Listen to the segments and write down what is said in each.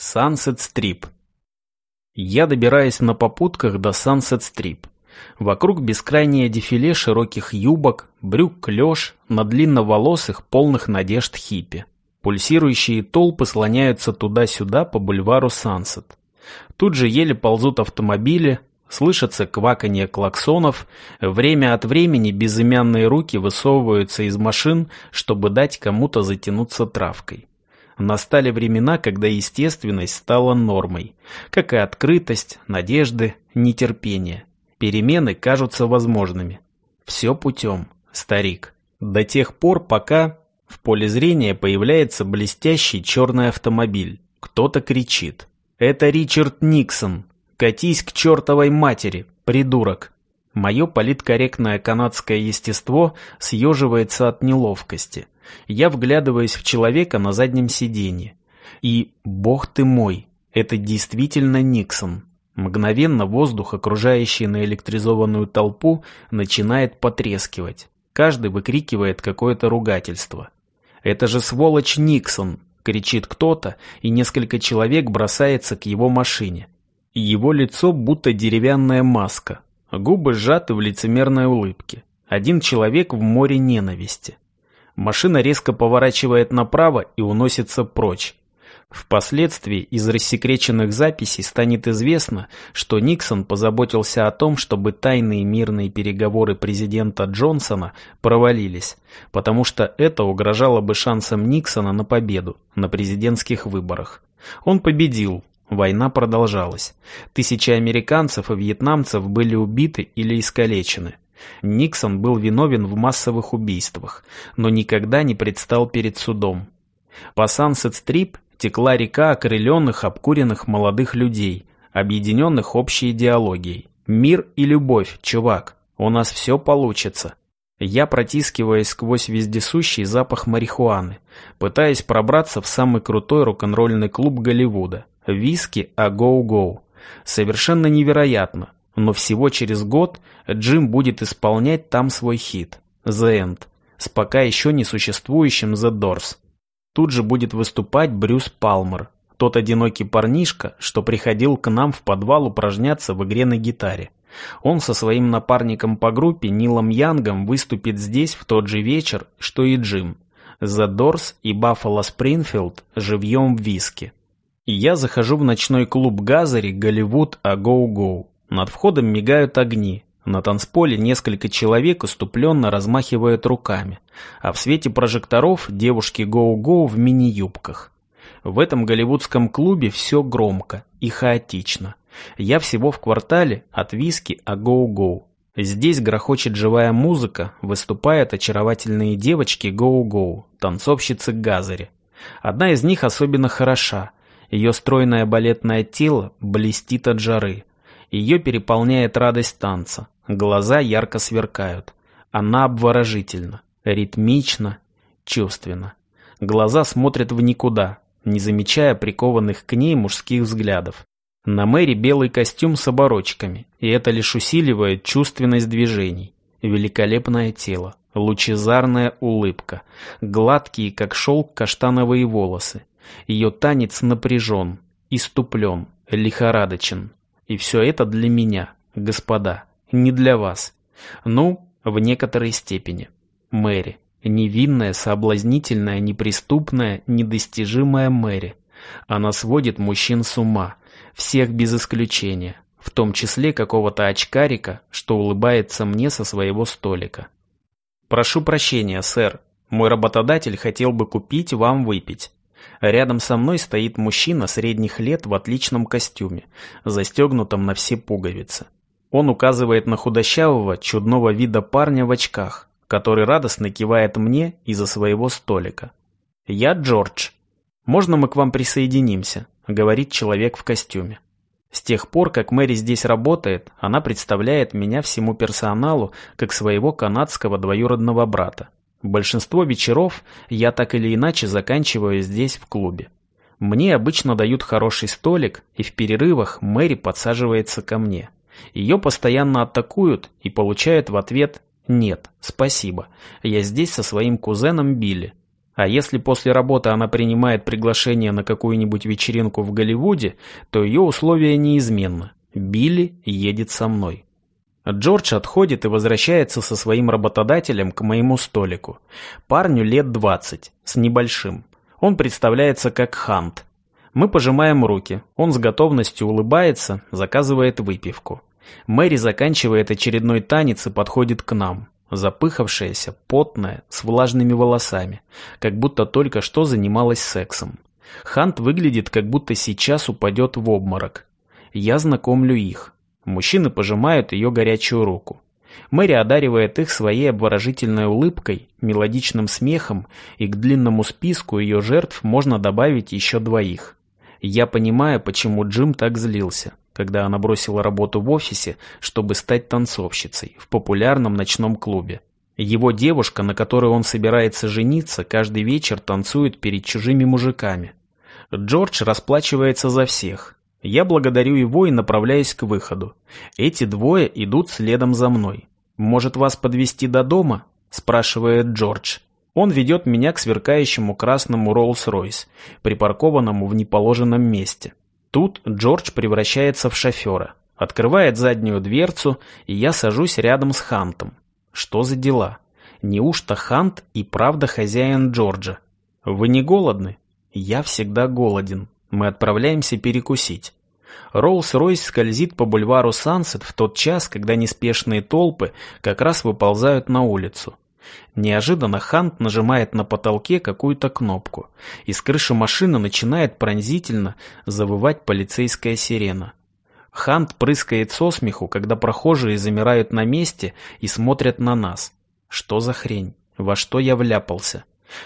Сансет Стрип. Я добираюсь на попутках до Сансет Стрип. Вокруг бескрайнее дефиле широких юбок, брюк клеш, на длинноволосых, полных надежд хиппи. Пульсирующие толпы слоняются туда-сюда по бульвару Сансет. Тут же еле ползут автомобили, слышится кваканье клаксонов, время от времени безымянные руки высовываются из машин, чтобы дать кому-то затянуться травкой. Настали времена, когда естественность стала нормой, как и открытость, надежды, нетерпение. Перемены кажутся возможными. Все путем, старик. До тех пор, пока в поле зрения появляется блестящий черный автомобиль. Кто-то кричит. «Это Ричард Никсон! Катись к чертовой матери, придурок!» Мое политкорректное канадское естество съеживается от неловкости – я вглядываюсь в человека на заднем сиденье. И, бог ты мой, это действительно Никсон. Мгновенно воздух, окружающий наэлектризованную толпу, начинает потрескивать. Каждый выкрикивает какое-то ругательство. «Это же сволочь Никсон!» — кричит кто-то, и несколько человек бросается к его машине. Его лицо будто деревянная маска, губы сжаты в лицемерной улыбке. Один человек в море ненависти. Машина резко поворачивает направо и уносится прочь. Впоследствии из рассекреченных записей станет известно, что Никсон позаботился о том, чтобы тайные мирные переговоры президента Джонсона провалились, потому что это угрожало бы шансам Никсона на победу на президентских выборах. Он победил, война продолжалась. Тысячи американцев и вьетнамцев были убиты или искалечены. Никсон был виновен в массовых убийствах, но никогда не предстал перед судом. По Сансет-Стрип текла река окрыленных, обкуренных молодых людей, объединенных общей идеологией. Мир и любовь, чувак, у нас все получится. Я протискиваюсь сквозь вездесущий запах марихуаны, пытаясь пробраться в самый крутой рок-н-ролльный клуб Голливуда – виски А Гоу-Гоу. Совершенно невероятно, но всего через год Джим будет исполнять там свой хит «The End» с пока еще не существующим «The Doors». Тут же будет выступать Брюс Палмер, тот одинокий парнишка, что приходил к нам в подвал упражняться в игре на гитаре. Он со своим напарником по группе Нилом Янгом выступит здесь в тот же вечер, что и Джим. The Doors и Buffalo Springfield живьем в виске. И я захожу в ночной клуб Газари Голливуд А Гоу Гоу. Над входом мигают огни. На танцполе несколько человек иступленно размахивают руками, а в свете прожекторов девушки гоу-гоу в мини-юбках. В этом голливудском клубе все громко и хаотично. Я всего в квартале от виски а гоу-гоу. Здесь грохочет живая музыка, выступают очаровательные девочки гоу-гоу, танцовщицы Газари. Одна из них особенно хороша. Ее стройное балетное тело блестит от жары. Ее переполняет радость танца. Глаза ярко сверкают. Она обворожительна, ритмично, чувственно. Глаза смотрят в никуда, не замечая прикованных к ней мужских взглядов. На Мэри белый костюм с оборочками, и это лишь усиливает чувственность движений. Великолепное тело, лучезарная улыбка, гладкие, как шелк, каштановые волосы. Ее танец напряжен, иступлен, лихорадочен. И все это для меня, господа, не для вас. Ну, в некоторой степени. Мэри. Невинная, соблазнительная, неприступная, недостижимая Мэри. Она сводит мужчин с ума. Всех без исключения. В том числе какого-то очкарика, что улыбается мне со своего столика. «Прошу прощения, сэр. Мой работодатель хотел бы купить вам выпить. Рядом со мной стоит мужчина средних лет в отличном костюме, застегнутом на все пуговицы. Он указывает на худощавого, чудного вида парня в очках, который радостно кивает мне из-за своего столика. «Я Джордж. Можно мы к вам присоединимся?» — говорит человек в костюме. С тех пор, как Мэри здесь работает, она представляет меня всему персоналу как своего канадского двоюродного брата. Большинство вечеров я так или иначе заканчиваю здесь в клубе. Мне обычно дают хороший столик, и в перерывах Мэри подсаживается ко мне. Ее постоянно атакуют и получают в ответ «нет, спасибо, я здесь со своим кузеном Билли». А если после работы она принимает приглашение на какую-нибудь вечеринку в Голливуде, то ее условия неизменны. Билли едет со мной. Джордж отходит и возвращается со своим работодателем к моему столику. Парню лет 20, с небольшим. Он представляется как Хант. Мы пожимаем руки. Он с готовностью улыбается, заказывает выпивку. Мэри заканчивает очередной танец и подходит к нам запыхавшаяся, потная, с влажными волосами, как будто только что занималась сексом. Хант выглядит, как будто сейчас упадет в обморок. Я знакомлю их. Мужчины пожимают ее горячую руку. Мэри одаривает их своей обворожительной улыбкой, мелодичным смехом, и к длинному списку ее жертв можно добавить еще двоих. Я понимаю, почему Джим так злился когда она бросила работу в офисе, чтобы стать танцовщицей в популярном ночном клубе. Его девушка, на которой он собирается жениться, каждый вечер танцует перед чужими мужиками. Джордж расплачивается за всех. Я благодарю его и направляюсь к выходу. Эти двое идут следом за мной. «Может вас подвести до дома?» – спрашивает Джордж. Он ведет меня к сверкающему красному Роллс-Ройс, припаркованному в неположенном месте. Тут Джордж превращается в шофера, открывает заднюю дверцу, и я сажусь рядом с Хантом. Что за дела? Неужто Хант и правда хозяин Джорджа? Вы не голодны? Я всегда голоден. Мы отправляемся перекусить. Роллс-Ройс скользит по бульвару Сансет в тот час, когда неспешные толпы как раз выползают на улицу. Неожиданно Хант нажимает на потолке какую-то кнопку, и с крыши машины начинает пронзительно завывать полицейская сирена. Хант прыскает со смеху, когда прохожие замирают на месте и смотрят на нас. Что за хрень? Во что я вляпался?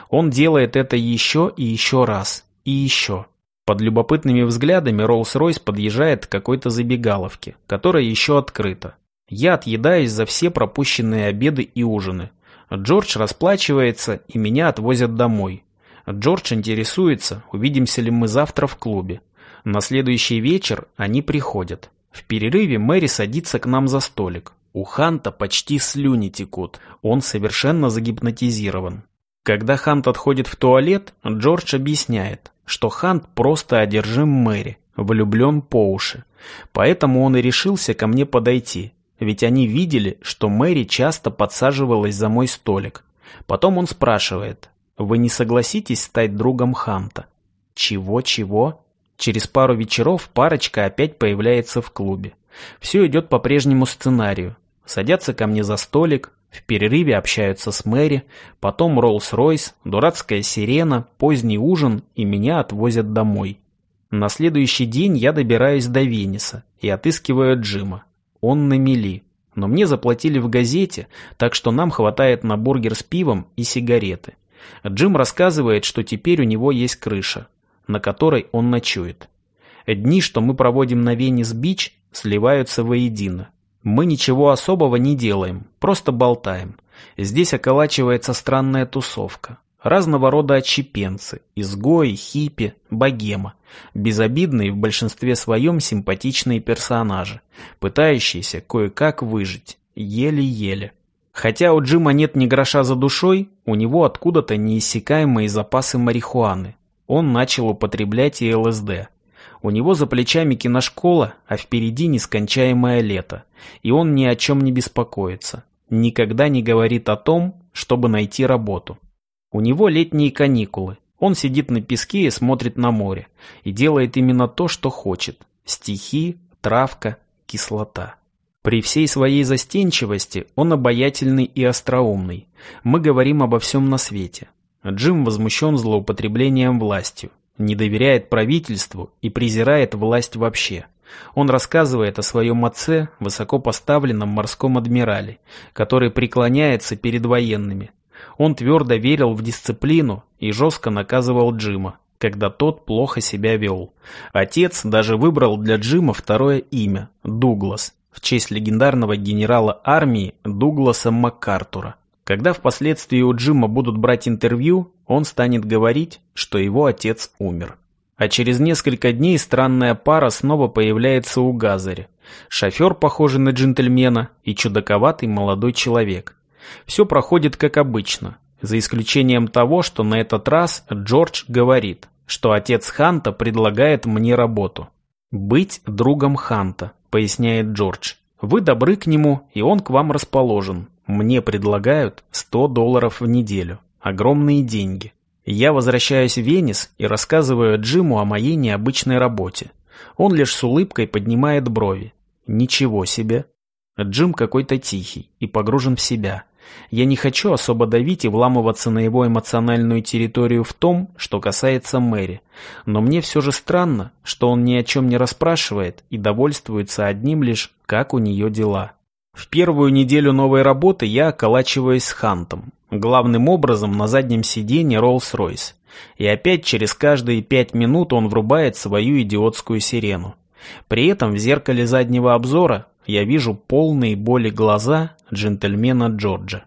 Он делает это еще и еще раз. И еще. Под любопытными взглядами Роллс-Ройс подъезжает к какой-то забегаловке, которая еще открыта. Я отъедаюсь за все пропущенные обеды и ужины. Джордж расплачивается, и меня отвозят домой. Джордж интересуется, увидимся ли мы завтра в клубе. На следующий вечер они приходят. В перерыве Мэри садится к нам за столик. У Ханта почти слюни текут, он совершенно загипнотизирован. Когда Хант отходит в туалет, Джордж объясняет, что Хант просто одержим Мэри, влюблен по уши. Поэтому он и решился ко мне подойти ведь они видели, что Мэри часто подсаживалась за мой столик. Потом он спрашивает, «Вы не согласитесь стать другом Ханта?» «Чего-чего?» Через пару вечеров парочка опять появляется в клубе. Все идет по прежнему сценарию. Садятся ко мне за столик, в перерыве общаются с Мэри, потом Роллс-Ройс, дурацкая сирена, поздний ужин и меня отвозят домой. На следующий день я добираюсь до Венеса и отыскиваю Джима. Он на мели. Но мне заплатили в газете, так что нам хватает на бургер с пивом и сигареты. Джим рассказывает, что теперь у него есть крыша, на которой он ночует. Дни, что мы проводим на Венес-Бич, сливаются воедино. Мы ничего особого не делаем, просто болтаем. Здесь околачивается странная тусовка. Разного рода отщепенцы, изгои, хиппи, богема, безобидные в большинстве своем симпатичные персонажи, пытающиеся кое-как выжить, еле-еле. Хотя у Джима нет ни гроша за душой, у него откуда-то неиссякаемые запасы марихуаны. Он начал употреблять и ЛСД. У него за плечами киношкола, а впереди нескончаемое лето, и он ни о чем не беспокоится. Никогда не говорит о том, чтобы найти работу. У него летние каникулы. Он сидит на песке и смотрит на море. И делает именно то, что хочет. Стихи, травка, кислота. При всей своей застенчивости он обаятельный и остроумный. Мы говорим обо всем на свете. Джим возмущен злоупотреблением властью, не доверяет правительству и презирает власть вообще. Он рассказывает о своем отце, высокопоставленном морском адмирале, который преклоняется перед военными, он твердо верил в дисциплину и жестко наказывал Джима, когда тот плохо себя вел. Отец даже выбрал для Джима второе имя – Дуглас, в честь легендарного генерала армии Дугласа МакАртура. Когда впоследствии у Джима будут брать интервью, он станет говорить, что его отец умер. А через несколько дней странная пара снова появляется у Газари. Шофер, похожий на джентльмена, и чудаковатый молодой человек. Все проходит как обычно. За исключением того, что на этот раз Джордж говорит, что отец Ханта предлагает мне работу. «Быть другом Ханта», — поясняет Джордж. «Вы добры к нему, и он к вам расположен. Мне предлагают 100 долларов в неделю. Огромные деньги. Я возвращаюсь в Венес и рассказываю Джиму о моей необычной работе. Он лишь с улыбкой поднимает брови. Ничего себе. Джим какой-то тихий и погружен в себя. Я не хочу особо давить и вламываться на его эмоциональную территорию в том, что касается Мэри, но мне все же странно, что он ни о чем не расспрашивает и довольствуется одним лишь, как у нее дела. В первую неделю новой работы я околачиваюсь с Хантом, главным образом на заднем сиденье Rolls-Royce, и опять через каждые пять минут он врубает свою идиотскую сирену. При этом в зеркале заднего обзора я вижу полные боли глаза джентльмена Джорджа.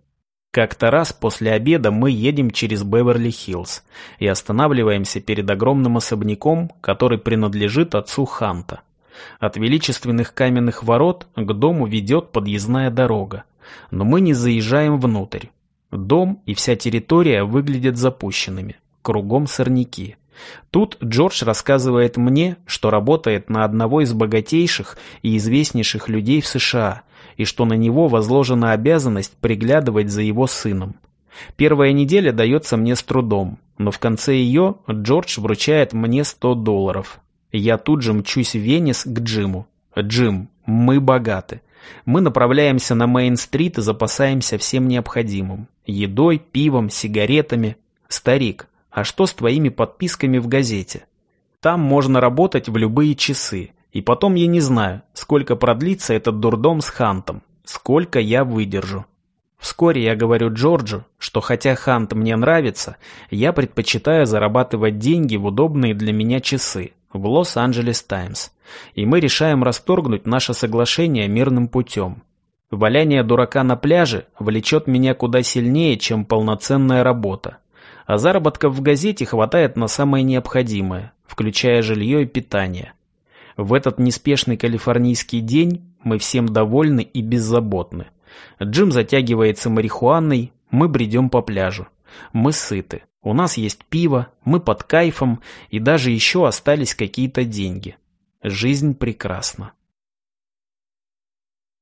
Как-то раз после обеда мы едем через Беверли-Хиллз и останавливаемся перед огромным особняком, который принадлежит отцу Ханта. От величественных каменных ворот к дому ведет подъездная дорога, но мы не заезжаем внутрь. Дом и вся территория выглядят запущенными, кругом сорняки. Тут Джордж рассказывает мне, что работает на одного из богатейших и известнейших людей в США, и что на него возложена обязанность приглядывать за его сыном. Первая неделя дается мне с трудом, но в конце ее Джордж вручает мне 100 долларов. Я тут же мчусь в Венес к Джиму. «Джим, мы богаты. Мы направляемся на Мейн-стрит и запасаемся всем необходимым. Едой, пивом, сигаретами. Старик, а что с твоими подписками в газете? Там можно работать в любые часы. И потом я не знаю, сколько продлится этот дурдом с Хантом. Сколько я выдержу. Вскоре я говорю Джорджу, что хотя Хант мне нравится, я предпочитаю зарабатывать деньги в удобные для меня часы в Лос-Анджелес Таймс. И мы решаем расторгнуть наше соглашение мирным путем. Валяние дурака на пляже влечет меня куда сильнее, чем полноценная работа а заработков в газете хватает на самое необходимое, включая жилье и питание. В этот неспешный калифорнийский день мы всем довольны и беззаботны. Джим затягивается марихуаной, мы бредем по пляжу. Мы сыты, у нас есть пиво, мы под кайфом и даже еще остались какие-то деньги. Жизнь прекрасна.